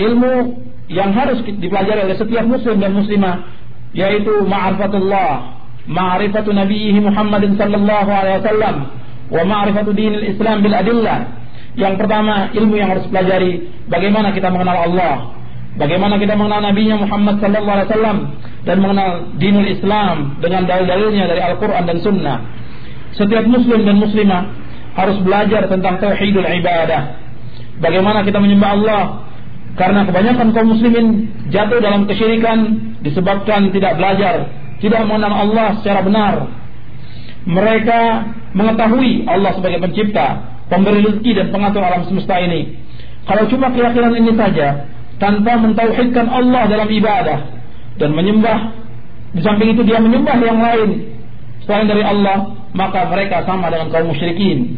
ilmu yang harus dipelajari oleh setiap muslim dan muslimah yaitu ma'rifatullah ma'rifatu nabiyhi Muhammadin sallallahu alaihi wasallam wa ma'rifatu dinil Islam bil adillah. Yang pertama ilmu yang harus pelajari bagaimana kita mengenal Allah bagaimana kita mengenal nabinya Muhammad sallallahu alaihi wasallam dan mengenal dinul Islam dengan dalil-dalilnya dari Al-Qur'an dan Sunnah. Setiap muslim dan muslimah harus belajar tentang tauhidul ibadah. Bagaimana kita menyembah Allah karena kebanyakan kaum muslimin jatuh dalam kesyirikan disebabkan tidak belajar, tidak mengenal Allah secara benar. Mereka mengetahui Allah sebagai pencipta, pemberi rezeki dan pengatur alam semesta ini. Kalau cuma keyakinan ini saja, tanpa mentauhidkan Allah dalam ibadah dan menyembah, di samping itu dia menyembah yang lain selain dari Allah, maka mereka sama dengan kaum musyrikin.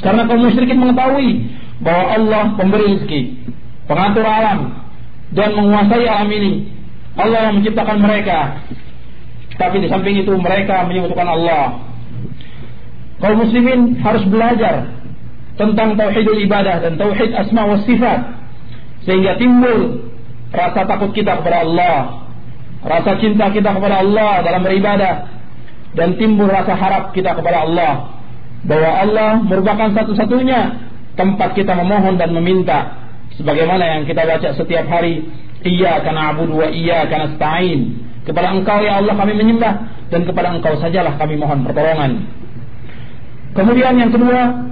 Karena kaum musyrikin mengetahui bahwa Allah pemberi rezeki, pengatur alam dan menguasai alam ini. Allah yang menciptakan mereka. Tapi di samping itu mereka menyebutkan Allah. Kaum muslimin harus belajar tentang tauhidul ibadah dan tauhid asma wa sifat sehingga timbul rasa takut kita kepada Allah, rasa cinta kita kepada Allah dalam beribadah dan timbul rasa harap kita kepada Allah bahwa Allah merupakan satu-satunya tempat kita memohon dan meminta sebagaimana yang kita baca setiap hari iyyaka na'budu wa iyyaka nasta'in. Kepada engkau ya Allah kami menyembah dan kepada engkau sajalah kami mohon pertolongan. Kemudian yang kedua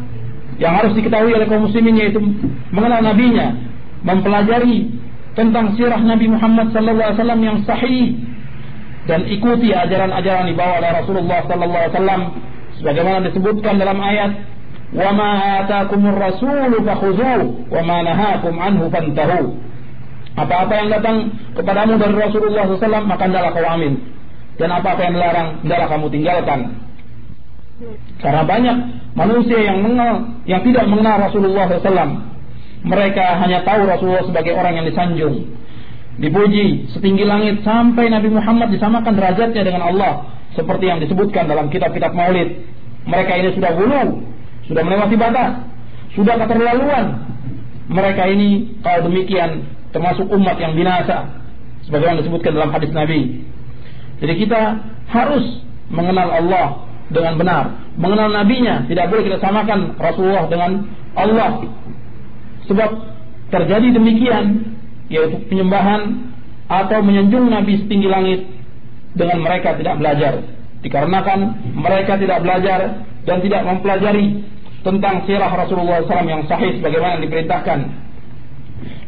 yang harus diketahui oleh kaum muslimin yaitu mengenal nabinya mempelajari tentang sirah Nabi Muhammad wasallam yang sahih dan ikuti ajaran-ajaran dibawa oleh Rasulullah wasallam sebagaimana disebutkan dalam ayat wa ma atakumur rasul fakhuzuh wa ma nahakum anhu apa-apa yang datang kepadamu dari Rasulullah SAW maka hendaklah kau amin. Dan apa-apa yang dilarang hendaklah kamu tinggalkan. Karena banyak manusia yang mengenal yang tidak mengenal Rasulullah SAW mereka hanya tahu Rasulullah sebagai orang yang disanjung dipuji setinggi langit sampai Nabi Muhammad disamakan derajatnya dengan Allah seperti yang disebutkan dalam kitab-kitab maulid. Mereka ini sudah bulu sudah melewati batas, sudah keterlaluan. Mereka ini kalau demikian termasuk umat yang binasa sebagaimana disebutkan dalam hadis Nabi. Jadi kita harus mengenal Allah dengan benar, mengenal nabinya, tidak boleh kita samakan Rasulullah dengan Allah. Sebab terjadi demikian yaitu penyembahan atau menyanjung nabi setinggi langit dengan mereka tidak belajar dikarenakan mereka tidak belajar dan tidak mempelajari tentang sirah Rasulullah SAW yang sahih sebagaimana yang diperintahkan.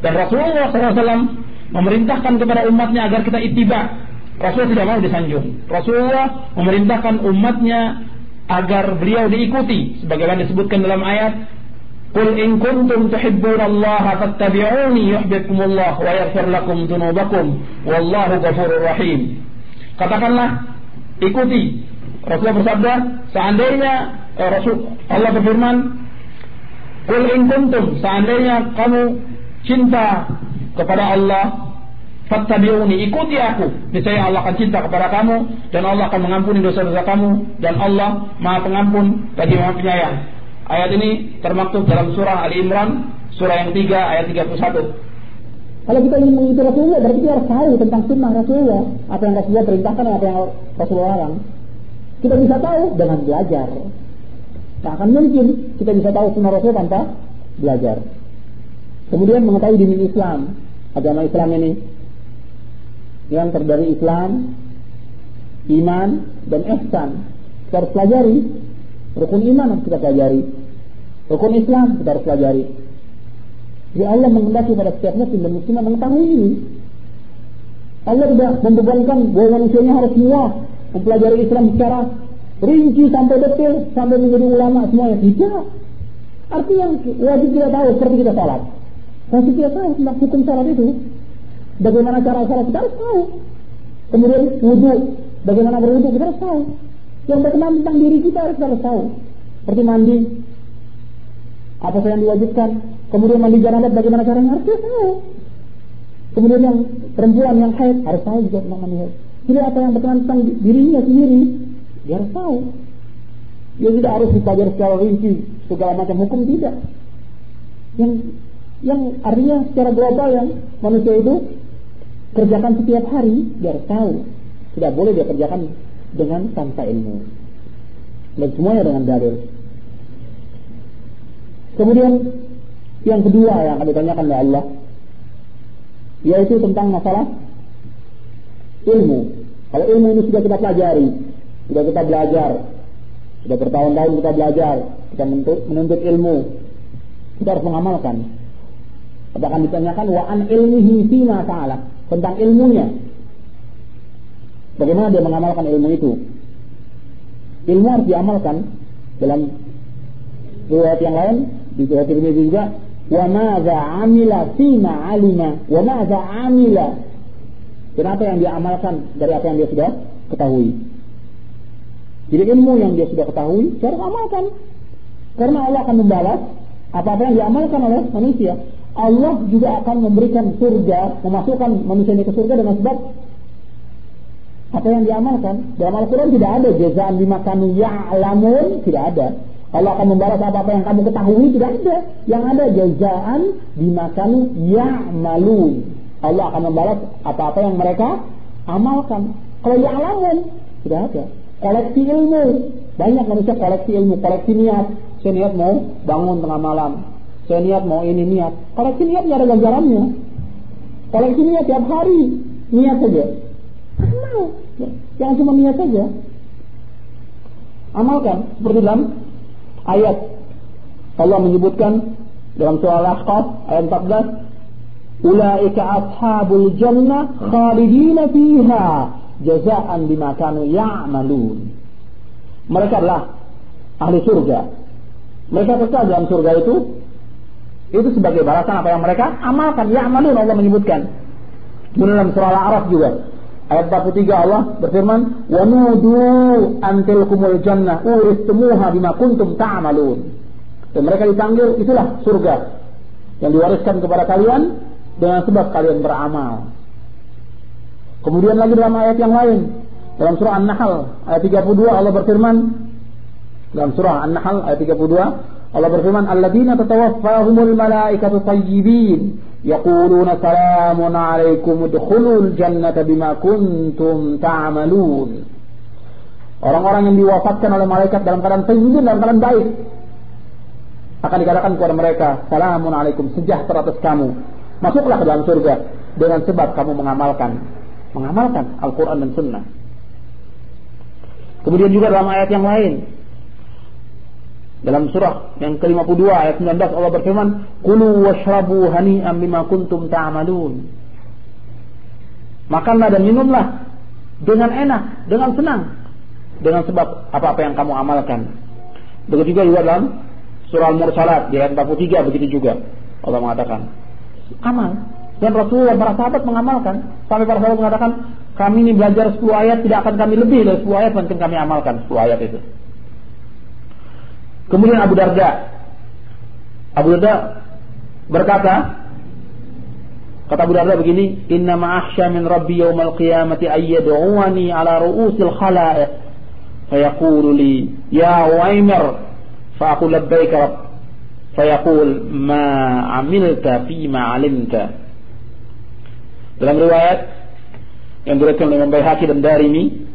Dan Rasulullah SAW memerintahkan kepada umatnya agar kita ittiba. Rasulullah tidak mau disanjung. Rasulullah memerintahkan umatnya agar beliau diikuti sebagaimana disebutkan dalam ayat Qul in kuntum tuhibbunallaha fattabi'uni yuhibbukumullah wa yaghfir lakum dzunubakum wallahu ghafurur rahim. Katakanlah ikuti Rasulullah bersabda, seandainya eh, Rasul Allah berfirman, "Qul in kuntum," seandainya kamu cinta kepada Allah, fattabi'uni, ikuti aku. Niscaya Allah akan cinta kepada kamu dan Allah akan mengampuni dosa-dosa kamu dan Allah Maha Pengampun bagi Maha Penyayang. Ayat ini termaktub dalam surah Ali Imran, surah yang 3 ayat 31. Kalau kita ingin mengikuti Rasulullah, berarti kita harus tahu tentang sunnah Rasulullah, apa yang Rasulullah perintahkan dan apa yang Rasulullah larang. Kita bisa tahu dengan belajar. Tak akan mungkin kita bisa tahu sunnah Rasul tanpa belajar. Kemudian mengetahui dini Islam, agama Islam ini yang terdiri Islam, iman, dan ihsan. Kita harus pelajari. Rukun iman harus kita pelajari. Rukun Islam kita harus pelajari. Jadi Allah mengendaki pada setiap muslim dan muslimah mengetahui ini. Allah tidak membebankan bahwa manusianya harus semua mempelajari Islam secara rinci sampai detail sampai menjadi ulama semuanya tidak artinya wajib kita tahu seperti kita salat wajib kita tahu tentang hukum salat itu bagaimana cara salat kita harus tahu. Kemudian wudhu bagaimana berwudhu kita harus tahu. Yang berkenaan tentang diri kita harus, harus tahu. Seperti mandi apa saja yang diwajibkan. Kemudian mandi janabat bagaimana caranya harus kita tahu. Kemudian yang perempuan yang haid harus tahu juga tentang mandi haid jadi apa yang berkenaan tentang dirinya sendiri, dia harus tahu. Dia tidak harus dipelajari secara rinci segala macam hukum tidak. Yang Yang artinya secara global yang manusia itu kerjakan setiap hari, dia tahu. Tidak boleh dia kerjakan dengan tanpa ilmu. Dan semuanya dengan dalil. Kemudian yang kedua yang kami tanyakan oleh Allah yaitu tentang masalah ilmu. Kalau ilmu ini sudah kita pelajari, sudah kita belajar, sudah bertahun-tahun kita belajar, kita menuntut, ilmu, kita harus mengamalkan. Kita akan ditanyakan wa an ilmihi fima ta'ala tentang ilmunya. Bagaimana dia mengamalkan ilmu itu? Ilmu harus diamalkan dalam riwayat yang lain di riwayat ini juga wa amila fima alima wa amila Kenapa yang dia amalkan dari apa yang dia sudah ketahui. Jadi ilmu yang dia sudah ketahui, harus amalkan. Karena Allah akan membalas apa-apa yang diamalkan oleh manusia. Allah juga akan memberikan surga, memasukkan manusia ini ke surga dengan sebab apa yang diamalkan. Dalam Al-Quran tidak ada jazaan bima kanu ya'lamun, tidak ada. Allah akan membalas apa-apa yang kamu ketahui, tidak ada. Yang ada jazaan bima kanu. Allah akan membalas apa-apa yang mereka amalkan. Kalau ya'lamun, tidak ada. Koleksi ilmu. Banyak manusia koleksi ilmu, koleksi niat. Saya niat mau bangun tengah malam. Saya niat mau ini niat. Koleksi niat tidak ada ganjarannya. Koleksi niat tiap hari. Niat saja. Amal. Jangan cuma niat saja. Amalkan. Seperti dalam ayat. Allah menyebutkan dalam surah Al-Ahqaf ayat 14 Ulaika ashabul jannah khalidina fiha jazaan bima kanu ya'malun. Mereka adalah ahli surga. Mereka kekal dalam surga itu itu sebagai balasan apa yang mereka amalkan. Ya'malun Allah menyebutkan. Kemudian dalam surah Al-A'raf juga ayat 43 Allah berfirman, "Wa nudu antil kumul jannah uristumuha bima kuntum ta'malun." Dan mereka dipanggil itulah surga yang diwariskan kepada kalian dengan sebab kalian beramal. Kemudian lagi dalam ayat yang lain, dalam surah An-Nahl ayat 32 Allah berfirman. Dalam surah An-Nahl ayat 32 Allah berfirman alladzina tatawaffahumul malaikatu tayyibin yaquluna salamun alaikum udkhulul jannata bima kuntum ta'malun. Orang-orang yang diwafatkan oleh malaikat dalam keadaan tayyibin dalam keadaan baik akan dikatakan kepada mereka salamun alaikum sejahtera atas kamu Masuklah ke dalam surga dengan sebab kamu mengamalkan mengamalkan Al-Quran dan Sunnah. Kemudian juga dalam ayat yang lain dalam surah yang ke-52 ayat 19 Allah berfirman, "Kulu washrabu hani'an bima kuntum ta'malun." Makanlah dan minumlah dengan enak, dengan senang, dengan sebab apa-apa yang kamu amalkan. Begitu juga dalam surah Al-Mursalat di ayat 43 begitu juga Allah mengatakan, amal. Dan Rasulullah para sahabat mengamalkan. Sampai para sahabat mengatakan, kami ini belajar 10 ayat tidak akan kami lebih dari 10 ayat mungkin kami amalkan 10 ayat itu. Kemudian Abu Darda. Abu Darda berkata, kata Abu Darda begini, Inna ma'ahsya min Rabbi yawmal qiyamati ayyad'uwani ala ru'usil khalaiq. Fayaqulu li, ya Uwaimir, fa'akul labbaik Rabb. Fayaqul ma amilta ma alimta. Dalam riwayat yang diriwayatkan oleh Imam Baihaqi dan Darimi,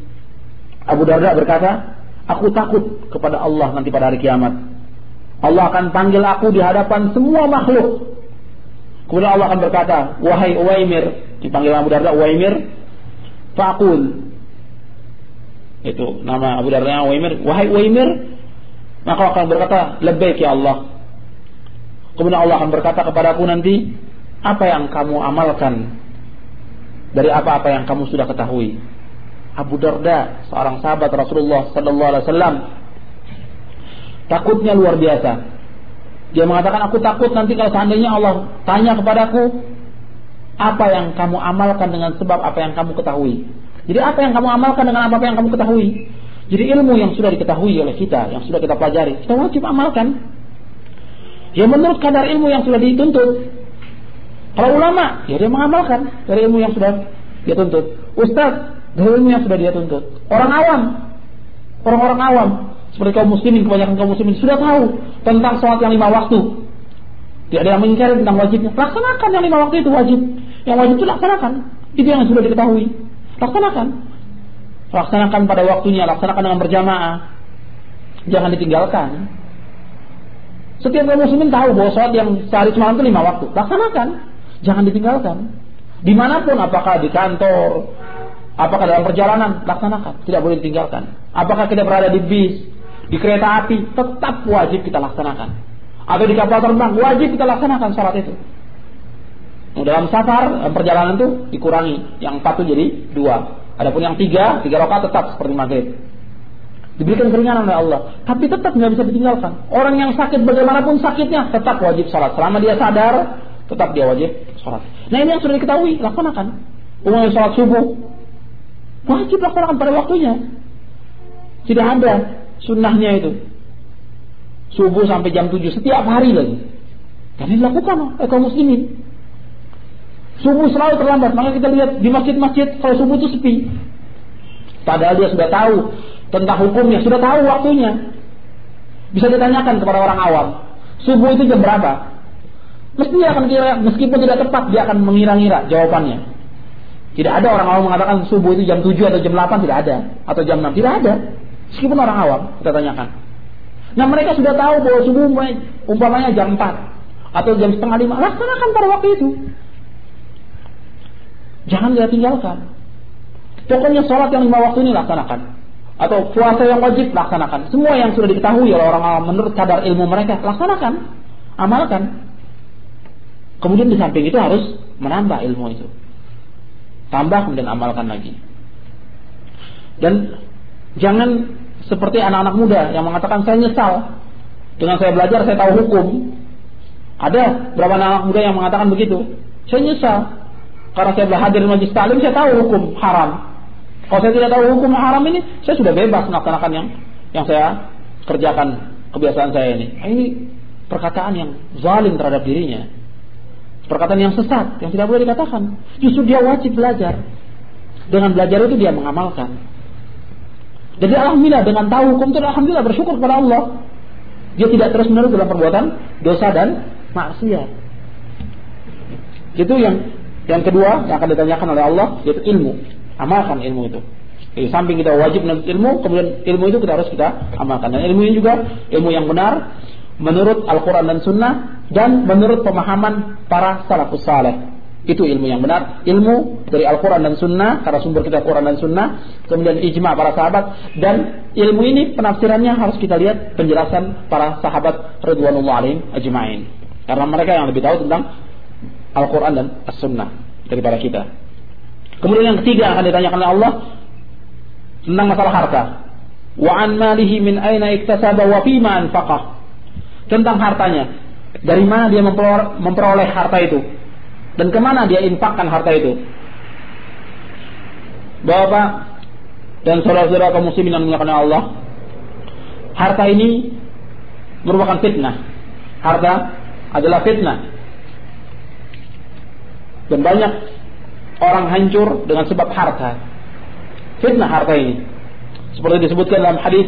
Abu Darda berkata, "Aku takut kepada Allah nanti pada hari kiamat. Allah akan panggil aku di hadapan semua makhluk. Kemudian Allah akan berkata, "Wahai Uwaimir," dipanggil Abu Darda Uwaimir, "Faqul." Itu nama Abu Darda Uwaimir, "Wahai Uwaimir," maka akan berkata, "Labbaik ya Allah." Kemudian Allah akan berkata kepadaku nanti, apa yang kamu amalkan dari apa-apa yang kamu sudah ketahui. Abu Darda, seorang sahabat Rasulullah Sallallahu Alaihi Wasallam, takutnya luar biasa. Dia mengatakan, aku takut nanti kalau seandainya Allah tanya kepadaku, apa yang kamu amalkan dengan sebab apa yang kamu ketahui. Jadi apa yang kamu amalkan dengan apa yang kamu ketahui. Jadi ilmu yang sudah diketahui oleh kita, yang sudah kita pelajari, kita wajib amalkan. Ya menurut kadar ilmu yang sudah dituntut. Kalau ulama, ya dia mengamalkan dari ilmu yang sudah dia tuntut. Ustaz, dari ilmu yang sudah dia tuntut. Orang awam, orang-orang awam, seperti kaum muslimin, kebanyakan kaum muslimin sudah tahu tentang sholat yang lima waktu. Tidak ada yang mengingkari tentang wajibnya. Laksanakan yang lima waktu itu wajib. Yang wajib itu laksanakan. Itu yang sudah diketahui. Laksanakan. Laksanakan pada waktunya, laksanakan dengan berjamaah. Jangan ditinggalkan. Setiap kaum muslimin tahu bahwa sholat yang sehari semalam itu lima waktu. Laksanakan. Jangan ditinggalkan. Di mana pun, apakah di kantor, apakah dalam perjalanan, laksanakan. Tidak boleh ditinggalkan. Apakah kita berada di bis, di kereta api, tetap wajib kita laksanakan. Atau di kapal terbang, wajib kita laksanakan sholat itu. Nah, dalam safar, perjalanan itu dikurangi. Yang empat jadi dua. Adapun yang tiga, tiga rakaat tetap seperti maghrib. Diberikan keringanan oleh Allah. Tapi tetap nggak bisa ditinggalkan. Orang yang sakit bagaimanapun sakitnya tetap wajib sholat. Selama dia sadar, tetap dia wajib sholat. Nah ini yang sudah diketahui, laksanakan. Umumnya sholat subuh. Wajib laksanakan pada waktunya. Tidak ada sunnahnya itu. Subuh sampai jam 7 setiap hari lagi. Dan ini dilakukan oleh kaum. Subuh selalu terlambat. Maka kita lihat di masjid-masjid kalau subuh itu sepi. Padahal dia sudah tahu tentang hukumnya, sudah tahu waktunya. Bisa ditanyakan kepada orang awam, subuh itu jam berapa? Mesti dia akan kira, meskipun tidak tepat, dia akan mengira-ngira jawabannya. Tidak ada orang awam mengatakan subuh itu jam 7 atau jam 8 tidak ada, atau jam 6 tidak ada. Meskipun orang awam kita tanyakan. Nah mereka sudah tahu bahwa subuh umpamanya jam 4 atau jam setengah 5, laksanakan pada waktu itu. Jangan dia tinggalkan. Pokoknya sholat yang lima waktu ini laksanakan atau puasa yang wajib laksanakan. Semua yang sudah diketahui oleh orang awam menurut kadar ilmu mereka laksanakan, amalkan. Kemudian di samping itu harus menambah ilmu itu. Tambah kemudian amalkan lagi. Dan jangan seperti anak-anak muda yang mengatakan saya nyesal dengan saya belajar saya tahu hukum. Ada berapa anak, muda yang mengatakan begitu. Saya nyesal karena saya belajar di majlis taklim saya tahu hukum haram. Kalau saya tidak tahu hukum haram ini, saya sudah bebas melaksanakan yang yang saya kerjakan kebiasaan saya ini. Nah, ini perkataan yang zalim terhadap dirinya. Perkataan yang sesat, yang tidak boleh dikatakan. Justru dia wajib belajar. Dengan belajar itu dia mengamalkan. Jadi alhamdulillah dengan tahu hukum itu alhamdulillah bersyukur kepada Allah. Dia tidak terus menerus dalam perbuatan dosa dan maksiat. Itu yang yang kedua yang akan ditanyakan oleh Allah yaitu ilmu. Amalkan ilmu itu. Jadi samping kita wajib menuntut ilmu, kemudian ilmu itu kita harus kita amalkan. Dan ilmu ini juga ilmu yang benar menurut Al-Quran dan Sunnah dan menurut pemahaman para salafus saleh. Itu ilmu yang benar, ilmu dari Al-Quran dan Sunnah, karena sumber kita Al-Quran dan Sunnah, kemudian ijma para sahabat, dan ilmu ini penafsirannya harus kita lihat penjelasan para sahabat Ridwanullah alaihim ajma'in. Karena mereka yang lebih tahu tentang Al-Quran dan As-Sunnah daripada kita. Kemudian yang ketiga akan ditanyakan oleh Allah tentang masalah harta. Wa an malihi min aina iktasaba wa fima anfaqah. Tentang hartanya. Dari mana dia memperoleh harta itu? Dan ke mana dia infakkan harta itu? Bapak dan saudara-saudara kaum muslimin yang dimuliakan Allah, harta ini merupakan fitnah. Harta adalah fitnah. Dan banyak orang hancur dengan sebab harta. Fitnah harta ini. Seperti disebutkan dalam hadis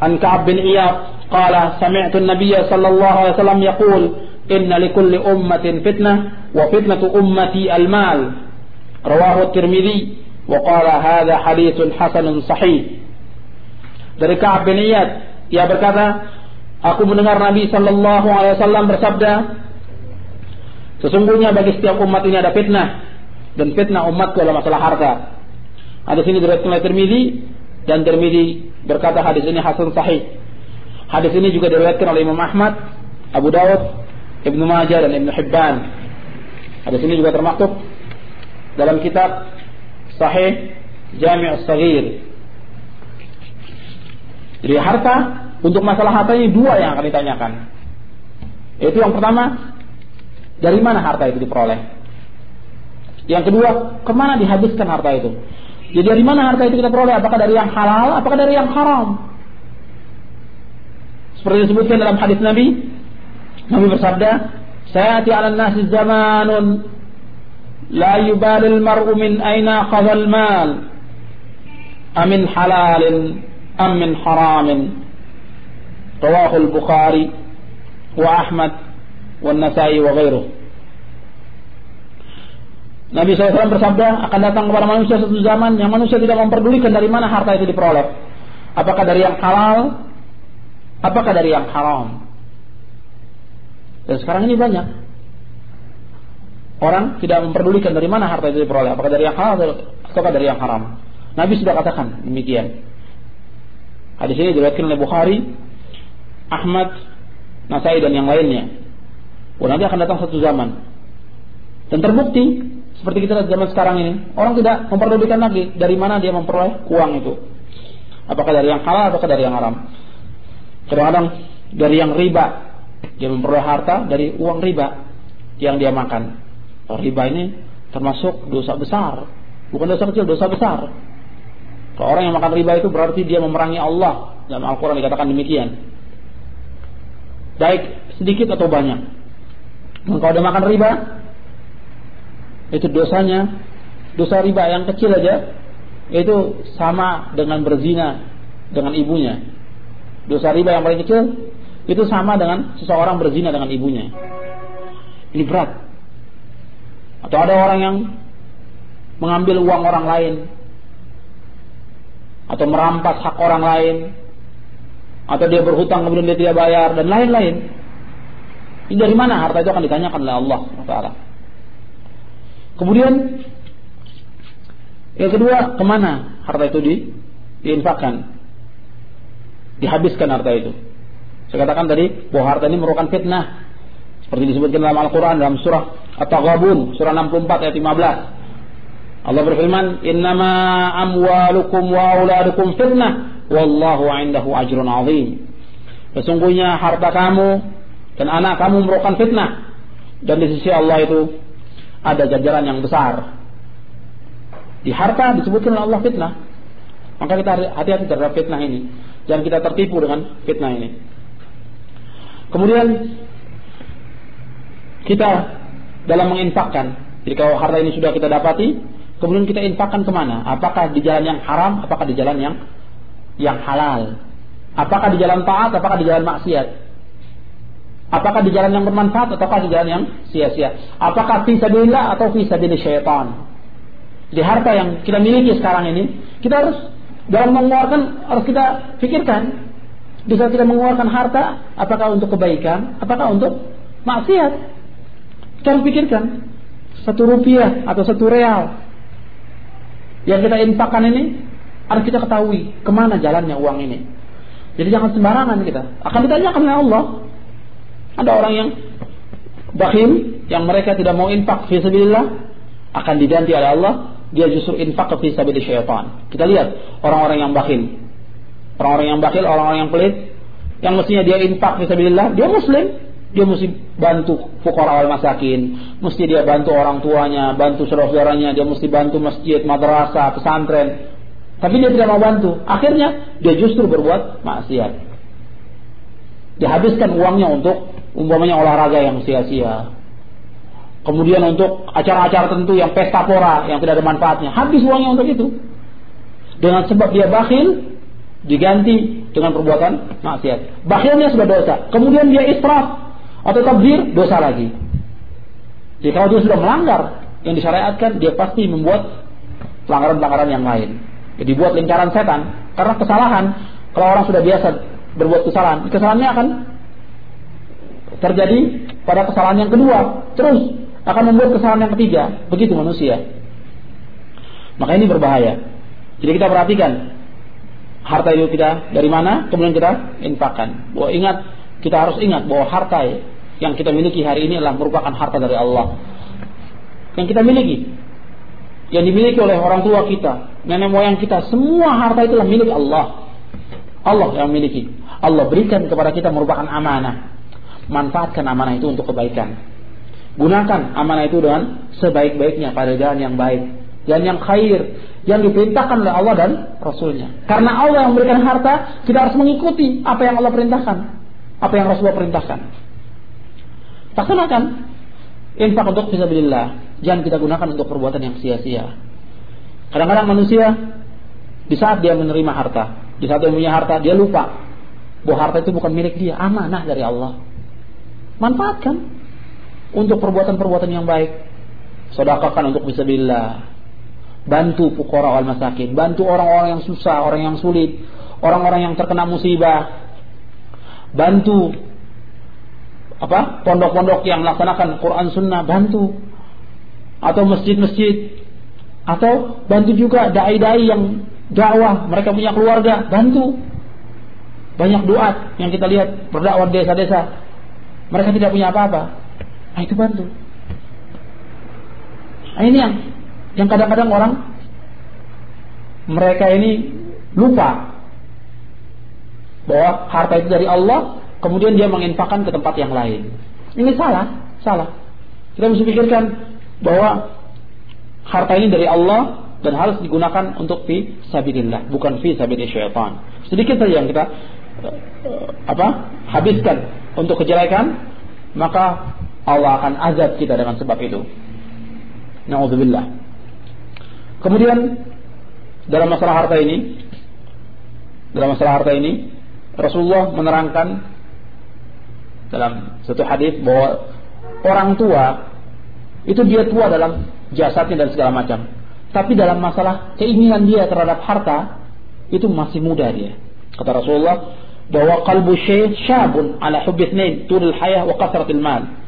An Ka'ab bin Iyad qala sami'tu an-nabiy sallallahu alaihi wasallam yaqul inna likulli ummatin fitnah wa fitnatu ummati al-mal. Rawahu at-Tirmidzi wa qala hadha haditsun hasanun sahih. Dari Ka'ab bin Iyad ia berkata aku mendengar Nabi sallallahu alaihi wasallam bersabda Sesungguhnya bagi setiap umat ini ada fitnah dan fitnah umatku adalah masalah harta. Hadis ini diriwayatkan oleh Tirmizi dan Tirmizi berkata hadis ini hasan sahih. Hadis ini juga diriwayatkan oleh Imam Ahmad, Abu Dawud, Ibnu Majah dan Ibnu Hibban. Hadis ini juga termaktub dalam kitab Sahih Jami' As-Saghir. Jadi harta untuk masalah harta ini dua yang akan ditanyakan. Itu yang pertama dari mana harta itu diperoleh? Yang kedua, ke mana dihabiskan harta itu? Jadi dari mana harta itu kita peroleh? Apakah dari yang halal? Apakah dari yang haram? Seperti disebutkan dalam hadis Nabi, Nabi bersabda, "Sayati 'alan nasi zamanun la yubalil mar'u min aina qadhal mal amin halalin am min haramin." Rawahu al-Bukhari wa Ahmad wa ghairuh. Nabi SAW bersabda akan datang kepada manusia satu zaman yang manusia tidak memperdulikan dari mana harta itu diperoleh. Apakah dari yang halal, apakah dari yang haram. Dan sekarang ini banyak orang tidak memperdulikan dari mana harta itu diperoleh, apakah dari yang halal atau dari yang haram. Nabi sudah katakan demikian. Hadis ini diriwayatkan oleh Bukhari, Ahmad, Nasai dan yang lainnya. Oh, nanti akan datang satu zaman. Dan terbukti seperti kita lihat zaman sekarang ini, orang tidak memperdulikan lagi dari mana dia memperoleh uang itu. Apakah dari yang halal atau dari yang haram. Kadang-kadang dari yang riba, dia memperoleh harta dari uang riba yang dia makan. Oh, riba ini termasuk dosa besar, bukan dosa kecil, dosa besar. Kalau orang yang makan riba itu berarti dia memerangi Allah. Dalam Al-Quran dikatakan demikian. Baik sedikit atau banyak. Kalau dia makan riba, itu dosanya dosa riba yang kecil aja itu sama dengan berzina dengan ibunya. Dosa riba yang paling kecil itu sama dengan seseorang berzina dengan ibunya. Ini berat. Atau ada orang yang mengambil uang orang lain atau merampas hak orang lain atau dia berhutang kemudian dia tidak bayar dan lain-lain. Ini dari mana harta itu akan ditanyakan oleh Allah Taala. Kemudian yang kedua, ke mana harta itu di, diinfakkan? Dihabiskan harta itu. Saya katakan tadi bahwa harta ini merupakan fitnah. Seperti disebutkan dalam Al-Quran dalam surah At-Taghabun, surah 64 ayat 15. Allah berfirman, "Innama amwalukum wa auladukum fitnah, wallahu 'indahu ajrun 'azim." Sesungguhnya harta kamu dan anak kamu merupakan fitnah dan di sisi Allah itu ada jajaran yang besar. Di harta disebutkan oleh Allah fitnah. Maka kita hati-hati terhadap fitnah ini. Jangan kita tertipu dengan fitnah ini. Kemudian kita dalam menginfakkan. Jadi kalau harta ini sudah kita dapati, kemudian kita infakkan ke mana? Apakah di jalan yang haram? Apakah di jalan yang yang halal? Apakah di jalan taat? Apakah di jalan maksiat? Apakah di jalan yang bermanfaat ataukah di jalan yang sia-sia? Apakah fisabilillah atau fisabilillah syaitan? Di harta yang kita miliki sekarang ini, kita harus dalam mengeluarkan harus kita pikirkan. Di saat kita mengeluarkan harta, apakah untuk kebaikan, apakah untuk maksiat? Kita harus pikirkan satu rupiah atau satu real yang kita infakkan ini harus kita ketahui ke mana jalannya uang ini. Jadi jangan sembarangan kita. Akan ditanyakan oleh Allah ada orang yang bakhil yang mereka tidak mau infak fi sabilillah akan diganti oleh Allah, dia justru infak fi sabilillah syaitan. Kita lihat orang-orang yang bakhil. Orang-orang yang bakhil, orang-orang yang pelit yang mestinya dia infak fi sabilillah, dia muslim, dia mesti bantu fuqara wal masakin, mesti dia bantu orang tuanya, bantu saudara-saudaranya, dia mesti bantu masjid, madrasah, pesantren. Tapi dia tidak mau bantu. Akhirnya dia justru berbuat maksiat. Dihabiskan uangnya untuk umpamanya olahraga yang sia-sia. Kemudian untuk acara-acara tertentu yang pesta pora yang tidak ada manfaatnya, habis uangnya untuk itu. Dengan sebab dia bakhil diganti dengan perbuatan maksiat. Bakhilnya sudah dosa. Kemudian dia israf atau tabdir dosa lagi. Jadi kalau dia sudah melanggar yang disyariatkan, dia pasti membuat pelanggaran-pelanggaran yang lain. Jadi buat lingkaran setan karena kesalahan. Kalau orang sudah biasa berbuat kesalahan, kesalahannya akan terjadi pada kesalahan yang kedua, terus akan membuat kesalahan yang ketiga. Begitu manusia. Maka ini berbahaya. Jadi kita perhatikan harta itu kita dari mana, kemudian kita infakkan. Bahwa ingat, kita harus ingat bahwa harta yang kita miliki hari ini adalah merupakan harta dari Allah. Yang kita miliki, yang dimiliki oleh orang tua kita, nenek moyang kita, semua harta itulah milik Allah. Allah yang memiliki. Allah berikan kepada kita merupakan amanah manfaatkan amanah itu untuk kebaikan. Gunakan amanah itu dengan sebaik-baiknya pada jalan yang baik, jalan yang khair, yang diperintahkan oleh Allah dan Rasulnya. Karena Allah yang memberikan harta, kita harus mengikuti apa yang Allah perintahkan, apa yang Rasulullah perintahkan. Laksanakan infak untuk fisabilillah. Jangan kita gunakan untuk perbuatan yang sia-sia. Kadang-kadang manusia di saat dia menerima harta, di saat dia punya harta, dia lupa bahwa harta itu bukan milik dia, amanah dari Allah. Manfaatkan untuk perbuatan-perbuatan yang baik. Sedekahkan untuk fisabilillah. Bantu fukara wal masakin, bantu orang-orang yang susah, orang yang sulit, orang-orang yang terkena musibah. Bantu apa? Pondok-pondok yang melaksanakan Quran Sunnah, bantu. Atau masjid-masjid atau bantu juga dai-dai yang dakwah, mereka punya keluarga, bantu. Banyak doa yang kita lihat berdakwah desa-desa. Mereka tidak punya apa-apa. Nah, itu bantu. Nah, ini yang yang kadang-kadang orang mereka ini lupa bahwa harta itu dari Allah, kemudian dia menginfakkan ke tempat yang lain. Ini salah, salah. Kita mesti pikirkan bahwa harta ini dari Allah dan harus digunakan untuk fi sabilillah, bukan fi sabilil syaitan. Sedikit saja yang kita apa? habiskan untuk kejelekan, maka Allah akan azab kita dengan sebab itu. Nauzubillah. Kemudian dalam masalah harta ini dalam masalah harta ini Rasulullah menerangkan dalam satu hadis bahwa orang tua itu dia tua dalam jasadnya dan segala macam. Tapi dalam masalah keinginan dia terhadap harta itu masih muda dia. Kata Rasulullah bahwa kalbu syekh syabun ala hubbi itsnain turul hayah wa kasratil mal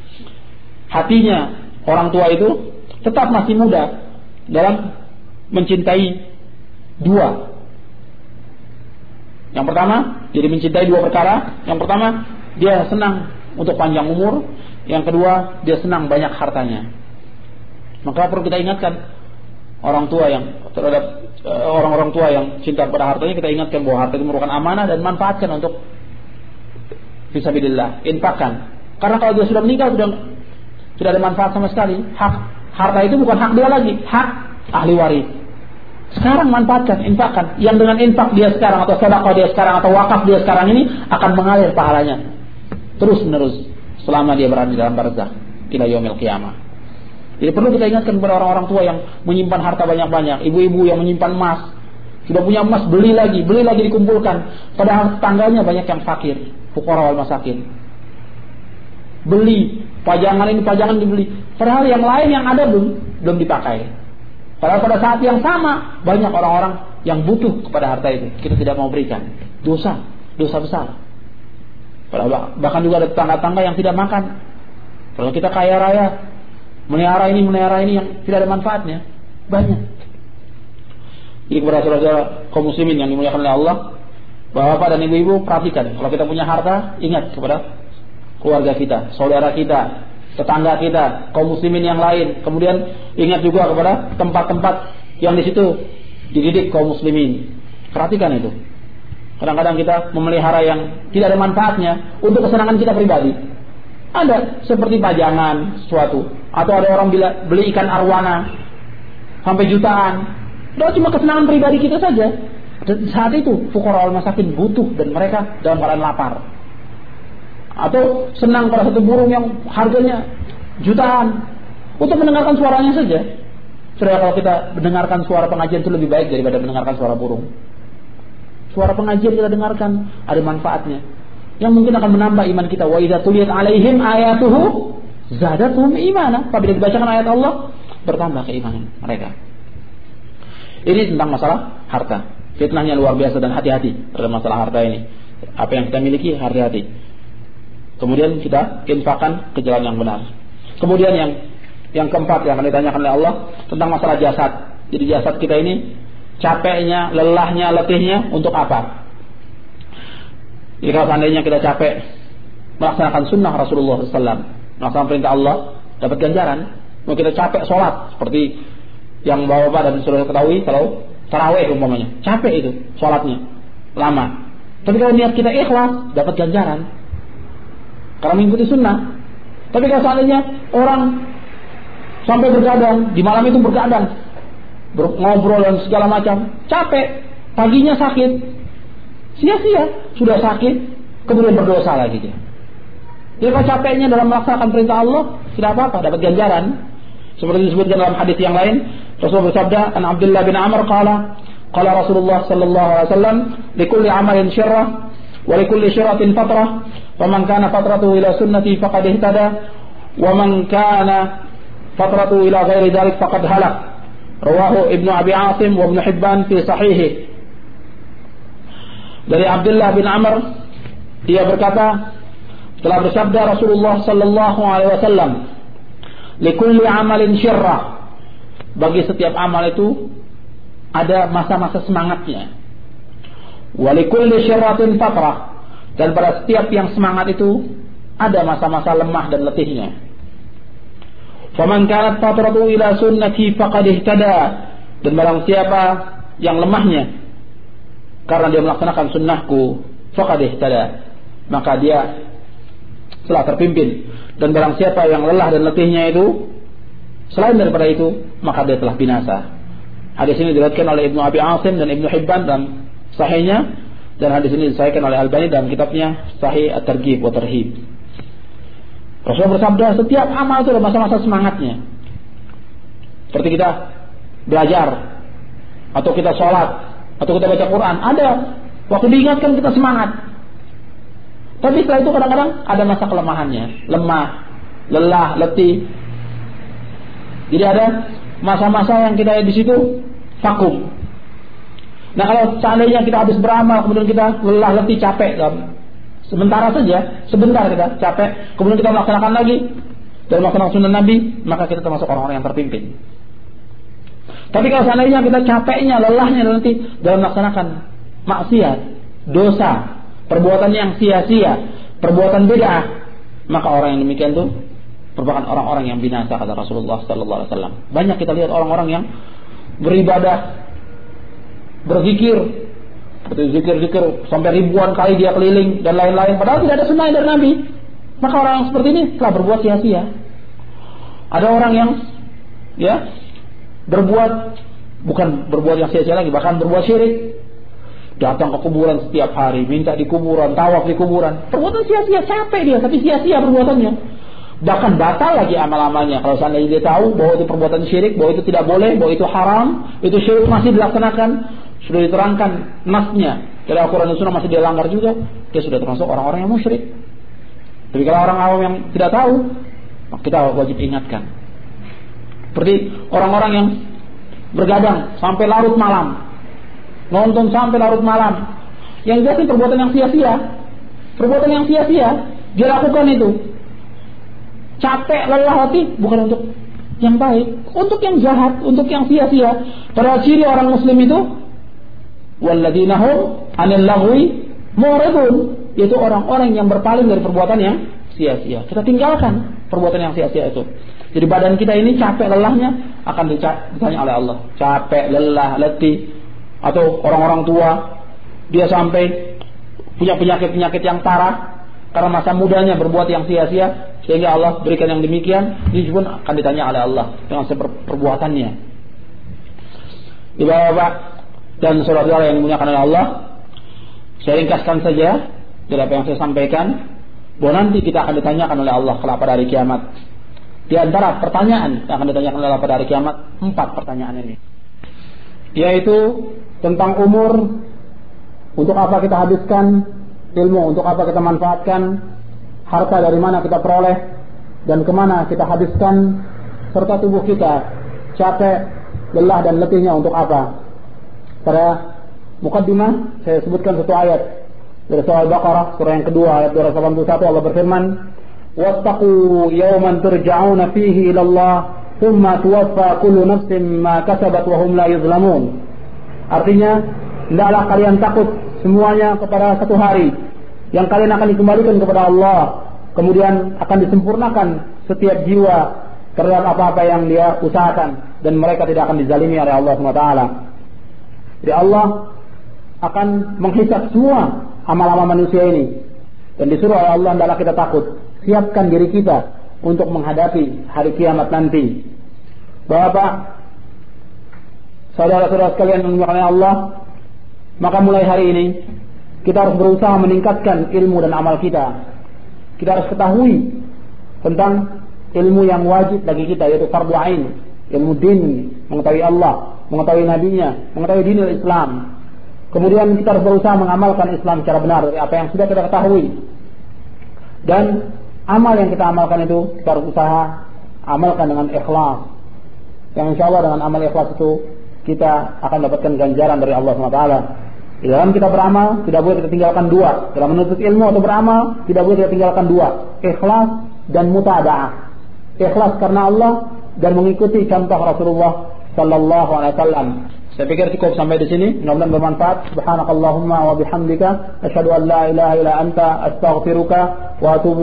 hatinya orang tua itu tetap masih muda dalam mencintai dua. Yang pertama, jadi mencintai dua perkara. Yang pertama, dia senang untuk panjang umur. Yang kedua, dia senang banyak hartanya. Maka perlu kita ingatkan orang tua yang terhadap eh, orang-orang tua yang cinta pada hartanya kita ingatkan bahwa harta itu merupakan amanah dan manfaatkan untuk fisabilillah, infakkan. Karena kalau dia sudah meninggal sudah tidak ada manfaat sama sekali. Hak harta itu bukan hak dia lagi, hak ahli waris. Sekarang manfaatkan, infakkan. Yang dengan infak dia sekarang atau sedekah dia sekarang atau wakaf dia sekarang ini akan mengalir pahalanya. Terus menerus selama dia berada di dalam barzakh ila yaumil qiyamah. Jadi perlu kita ingatkan kepada orang-orang tua yang menyimpan harta banyak-banyak, ibu-ibu yang menyimpan emas, sudah punya emas beli lagi, beli lagi dikumpulkan. Padahal tetangganya banyak yang fakir, fukara wal masakin. Beli pajangan ini pajangan dibeli. Padahal yang lain yang ada belum belum dipakai. Padahal pada saat yang sama banyak orang-orang yang butuh kepada harta itu. Kita tidak mau berikan. Dosa, dosa besar. Padahal bahkan juga ada tetangga-tetangga yang tidak makan. Kalau kita kaya raya, melihara ini, melihara ini yang tidak ada manfaatnya. Banyak. Jadi kepada saudara kaum muslimin yang dimuliakan oleh Allah, Bapak dan ibu-ibu perhatikan, kalau kita punya harta, ingat kepada keluarga kita, saudara kita, tetangga kita, kaum muslimin yang lain. Kemudian ingat juga kepada tempat-tempat yang di situ dididik kaum muslimin. Perhatikan itu. Kadang-kadang kita memelihara yang tidak ada manfaatnya untuk kesenangan kita pribadi. Ada seperti pajangan suatu atau ada orang bila beli ikan arwana sampai jutaan. Itu cuma kesenangan pribadi kita saja. Dan saat itu fukara masakin butuh dan mereka dalam keadaan lapar atau senang pada satu burung yang harganya jutaan untuk mendengarkan suaranya saja. Sudah kalau kita mendengarkan suara pengajian itu lebih baik daripada mendengarkan suara burung. Suara pengajian kita dengarkan ada manfaatnya. Yang mungkin akan menambah iman kita. Wa idza tuliyat alaihim ayatuhu zadatuhum imana. Apabila dibacakan ayat Allah, bertambah keimanan mereka. Ini tentang masalah harta. Fitnahnya luar biasa dan hati-hati dalam masalah harta ini. Apa yang kita miliki, hati-hati. Kemudian kita infakkan ke jalan yang benar. Kemudian yang yang keempat yang akan ditanyakan oleh Allah tentang masalah jasad. Jadi jasad kita ini capeknya, lelahnya, letihnya untuk apa? Jika seandainya kita capek melaksanakan sunnah Rasulullah SAW, melaksanakan perintah Allah, dapat ganjaran. Mau kita capek sholat seperti yang bapak-bapak dan sudah ketahui kalau taraweh umpamanya, capek itu sholatnya lama. Tapi kalau niat kita ikhlas, dapat ganjaran. Karena mengikuti sunnah. Tapi kalau seandainya orang sampai bergadang, di malam itu bergadang, ngobrol dan segala macam, capek, paginya sakit, sia-sia, sudah sakit, kemudian berdosa lagi dia. Jika capeknya dalam melaksanakan perintah Allah, tidak apa-apa, dapat ganjaran. Seperti disebutkan dalam hadis yang lain, Rasulullah bersabda, "An Abdullah bin Amr qala, qala Rasulullah sallallahu alaihi wasallam, "Likulli amalin syarrah wa likulli syarratin fatrah, wa man kana fatratu ila sunnati faqad ihtada, wa man kana fatratu ila ghairi dzalik faqad halak." Rawahu Ibnu Abi Asim wa Ibnu Hibban fi sahihi. Dari Abdullah bin Amr dia berkata, telah bersabda Rasulullah sallallahu alaihi wasallam likulli amalin syirrah. Bagi setiap amal itu ada masa-masa semangatnya. Walikulli syirratin fatrah. Dan pada setiap yang semangat itu ada masa-masa lemah dan letihnya. Faman kanat fatratu ila sunnati faqad ihtada. Dan barang siapa yang lemahnya karena dia melaksanakan sunnahku faqad ihtada maka dia telah terpimpin. Dan barang siapa yang lelah dan letihnya itu selain daripada itu maka dia telah binasa. Hadis ini diriwayatkan oleh Ibnu Abi Asim dan Ibnu Hibban dan sahihnya. Dan hadis ini disahihkan oleh Albani dalam kitabnya Sahih At-Targhib wa Tarhib. Rasulullah bersabda setiap amal itu ada masa-masa semangatnya. Seperti kita belajar atau kita sholat atau kita baca Quran, ada waktu diingatkan kita semangat. Tapi setelah itu kadang-kadang ada masa kelemahannya, lemah, lelah, letih. Jadi ada masa-masa yang kita di situ vakum. Nah kalau seandainya kita habis beramal, kemudian kita lelah, letih, capek, kan? sementara saja, sebentar kita capek, kemudian kita melaksanakan lagi dan melaksanakan sunnah Nabi, maka kita termasuk orang-orang yang terpimpin. Tapi kalau seandainya kita capeknya, lelahnya nanti dalam melaksanakan maksiat, dosa, perbuatan yang sia-sia, perbuatan bid'ah, maka orang yang demikian itu merupakan orang-orang yang binasa kata Rasulullah sallallahu alaihi wasallam. Banyak kita lihat orang-orang yang beribadah, berzikir, seperti zikir-zikir sampai ribuan kali dia keliling dan lain-lain padahal tidak ada sunnah dari Nabi. Maka orang yang seperti ini telah berbuat sia-sia. Ada orang yang ya berbuat bukan berbuat yang sia-sia lagi, bahkan berbuat syirik. Datang ke kuburan setiap hari, minta di kuburan, tawaf di kuburan. Perbuatan sia-sia, capek dia, tapi sia-sia perbuatannya. Bahkan batal lagi amal-amalnya. Kalau seandainya dia tahu bahwa itu perbuatan syirik, bahwa itu tidak boleh, bahwa itu haram, itu syirik masih dilaksanakan, sudah diterangkan nasnya dari Al-Quran dan Sunnah masih dia langgar juga, dia sudah termasuk orang-orang yang musyrik. Tapi kalau orang awam yang tidak tahu, kita wajib ingatkan seperti orang-orang yang bergadang sampai larut malam. Nonton sampai larut malam. Yang jelas perbuatan yang sia-sia. Perbuatan yang sia-sia. Dia lakukan itu. Capek, lelah hati. Bukan untuk yang baik. Untuk yang jahat. Untuk yang sia-sia. Pada ciri orang muslim itu. Walladinahum anil lahwi mu'ridun. Yaitu orang-orang yang berpaling dari perbuatan yang sia-sia. Kita tinggalkan perbuatan yang sia-sia itu. Jadi badan kita ini capek lelahnya akan ditanya oleh Allah. Capek, lelah, letih. Atau orang-orang tua dia sampai punya penyakit-penyakit yang parah karena masa mudanya berbuat yang sia-sia sehingga Allah berikan yang demikian ini pun akan ditanya oleh Allah dengan perbuatannya. Bapak-bapak dan saudara yang dimuliakan oleh Allah, saya ringkaskan saja dari apa yang saya sampaikan bahwa nanti kita akan ditanyakan oleh Allah kelak pada hari kiamat di antara pertanyaan yang akan ditanyakan oleh pada hari kiamat, empat pertanyaan ini yaitu tentang umur untuk apa kita habiskan ilmu untuk apa kita manfaatkan harta dari mana kita peroleh dan ke mana kita habiskan serta tubuh kita capek lelah dan letihnya untuk apa. Pada mukaddimah saya sebutkan satu ayat dari surah Al-Baqarah surah yang kedua ayat 281 Allah berfirman wattaqu yawman turja'una fihi ila Allah summa tuwaffa kullu nafsin ma kasabat wa hum la yuzlamun. Artinya, tidaklah kalian takut semuanya kepada satu hari yang kalian akan dikembalikan kepada Allah. Kemudian akan disempurnakan setiap jiwa terhadap apa-apa yang dia usahakan dan mereka tidak akan dizalimi oleh Allah SWT. Jadi Allah akan menghisap semua amal-amal manusia ini. Dan disuruh oleh Allah adalah kita takut. Siapkan diri kita untuk menghadapi hari kiamat nanti. Bapak, saudara-saudara sekalian yang dimuliakan Allah, maka mulai hari ini kita harus berusaha meningkatkan ilmu dan amal kita. Kita harus ketahui tentang ilmu yang wajib bagi kita yaitu fardu ain, ilmu din, mengetahui Allah, mengetahui nabinya, mengetahui dinul Islam. Kemudian kita harus berusaha mengamalkan Islam secara benar dari apa yang sudah kita ketahui. Dan amal yang kita amalkan itu kita usaha amalkan dengan ikhlas. Yang insya Allah dengan amal ikhlas itu kita akan dapatkan ganjaran dari Allah SWT. Di dalam kita beramal, tidak boleh kita tinggalkan dua. Dalam menuntut ilmu atau beramal, tidak boleh kita tinggalkan dua. Ikhlas dan mutada'ah. Ikhlas karena Allah dan mengikuti contoh Rasulullah Sallallahu Alaihi Wasallam. Saya pikir cukup sampai di sini. Mudah-mudahan bermanfaat. Subhanakallahumma wa bihamdika. Asyhadu an la ilaha illa anta astaghfiruka wa atubu